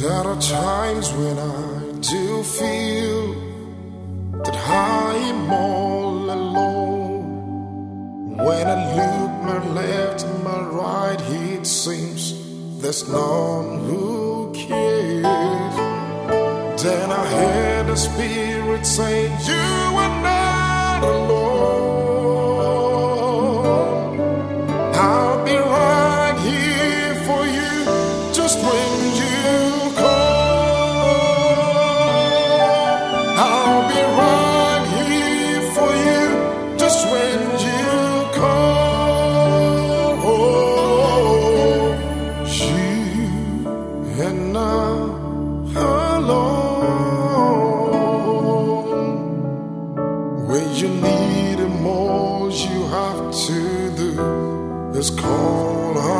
There are times when I do feel that I am all alone. When I look my left and my right, it seems there's none who cares. Then I hear the Spirit say, You are not is call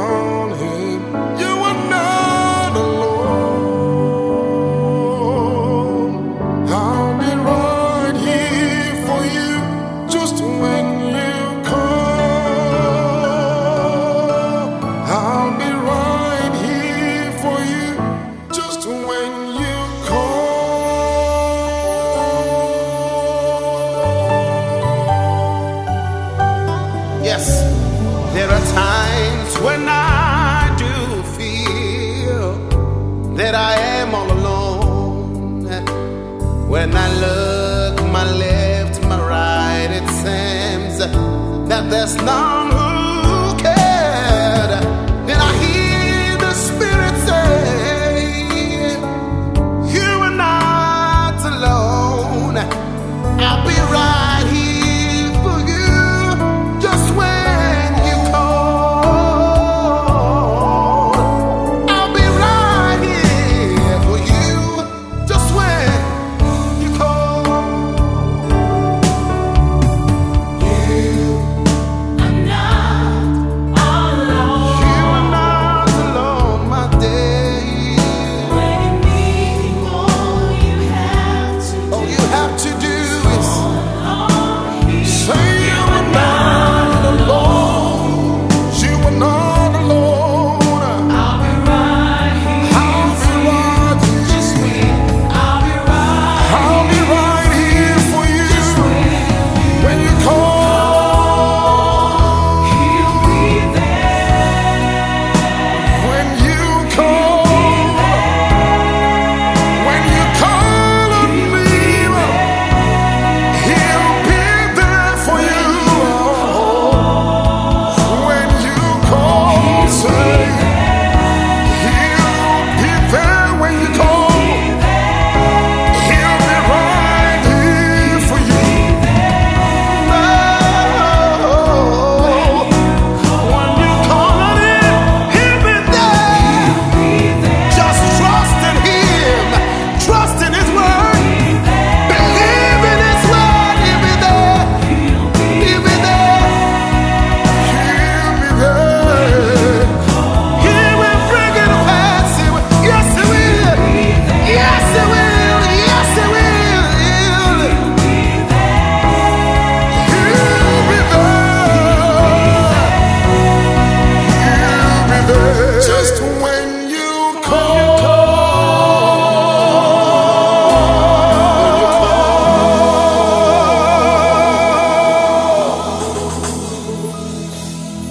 that I am all alone. When I look my left, my right, it seems that there's no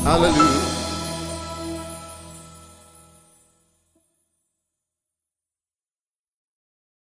Hallelujah.